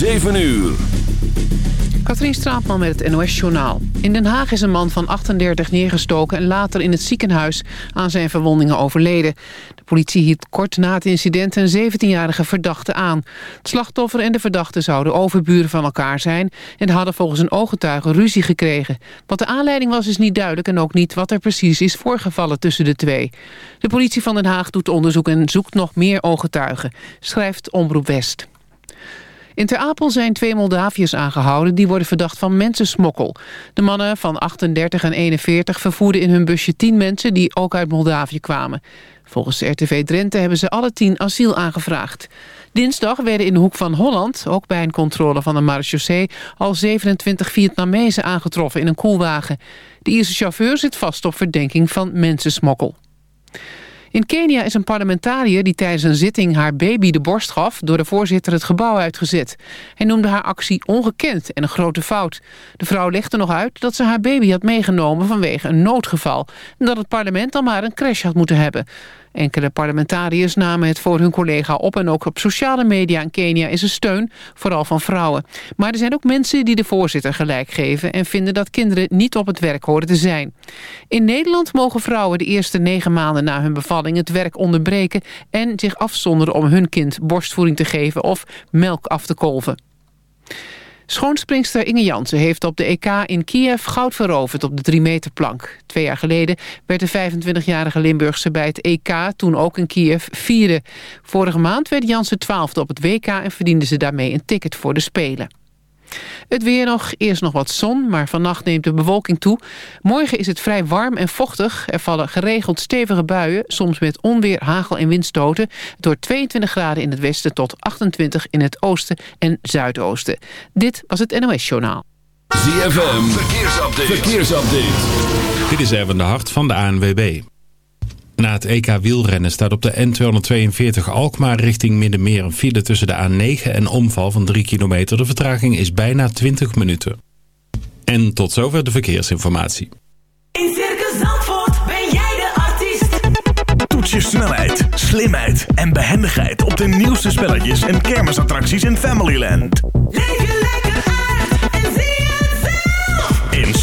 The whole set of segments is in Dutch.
7 uur. Katrien Straatman met het NOS-journaal. In Den Haag is een man van 38 neergestoken... en later in het ziekenhuis aan zijn verwondingen overleden. De politie hield kort na het incident een 17-jarige verdachte aan. Het slachtoffer en de verdachte zouden overburen van elkaar zijn... en hadden volgens een ooggetuige ruzie gekregen. Wat de aanleiding was is niet duidelijk... en ook niet wat er precies is voorgevallen tussen de twee. De politie van Den Haag doet onderzoek en zoekt nog meer ooggetuigen... schrijft Omroep West. In Ter Apel zijn twee Moldaviërs aangehouden... die worden verdacht van mensensmokkel. De mannen van 38 en 41 vervoerden in hun busje 10 mensen... die ook uit Moldavië kwamen. Volgens RTV Drenthe hebben ze alle tien asiel aangevraagd. Dinsdag werden in de hoek van Holland, ook bij een controle van de marechaussee... al 27 Vietnamezen aangetroffen in een koelwagen. De Ierse chauffeur zit vast op verdenking van mensensmokkel. In Kenia is een parlementariër die tijdens een zitting haar baby de borst gaf... door de voorzitter het gebouw uitgezet. Hij noemde haar actie ongekend en een grote fout. De vrouw legde nog uit dat ze haar baby had meegenomen vanwege een noodgeval... en dat het parlement dan maar een crash had moeten hebben. Enkele parlementariërs namen het voor hun collega op... en ook op sociale media in Kenia is er steun, vooral van vrouwen. Maar er zijn ook mensen die de voorzitter gelijk geven... en vinden dat kinderen niet op het werk horen te zijn. In Nederland mogen vrouwen de eerste negen maanden na hun bevalling... het werk onderbreken en zich afzonderen om hun kind borstvoeding te geven... of melk af te kolven. Schoonspringster Inge Jansen heeft op de EK in Kiev goud veroverd op de 3 meter plank. Twee jaar geleden werd de 25-jarige Limburgse bij het EK, toen ook in Kiev, vierde. Vorige maand werd Jansen twaalfde op het WK en verdiende ze daarmee een ticket voor de Spelen. Het weer nog, eerst nog wat zon, maar vannacht neemt de bewolking toe. Morgen is het vrij warm en vochtig. Er vallen geregeld stevige buien, soms met onweer, hagel en windstoten. Door 22 graden in het westen tot 28 in het oosten en zuidoosten. Dit was het NOS Journaal. ZFM, verkeersupdate. verkeersupdate. Dit is even de hart van de ANWB. Na het EK wielrennen staat op de N242 Alkmaar richting Middenmeer een file tussen de A9 en omval van 3 kilometer. De vertraging is bijna 20 minuten. En tot zover de verkeersinformatie. In Circus Zandvoort ben jij de artiest. Toets je snelheid, slimheid en behendigheid op de nieuwste spelletjes en kermisattracties in Familyland.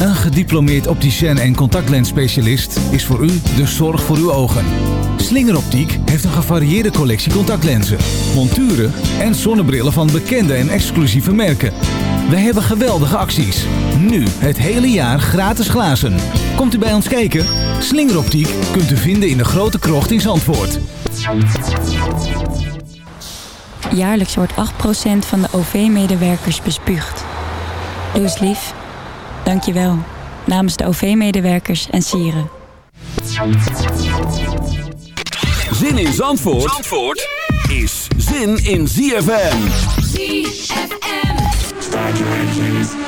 Een gediplomeerd opticien en contactlensspecialist is voor u de zorg voor uw ogen. Slingeroptiek heeft een gevarieerde collectie contactlenzen, monturen en zonnebrillen van bekende en exclusieve merken. Wij hebben geweldige acties. Nu het hele jaar gratis glazen. Komt u bij ons kijken? Slingeroptiek kunt u vinden in de grote krocht in Zandvoort. Jaarlijks wordt 8% van de OV-medewerkers bespuugd. Doe eens lief. Dank je wel. Namens de OV-medewerkers en sieren. Zin in Zandvoort, Zandvoort is zin in ZFM. ZFM. ZFM.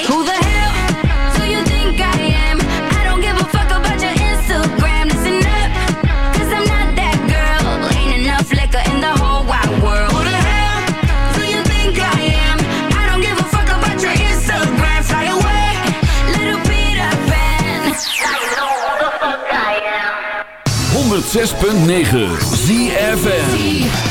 106.9 ZFN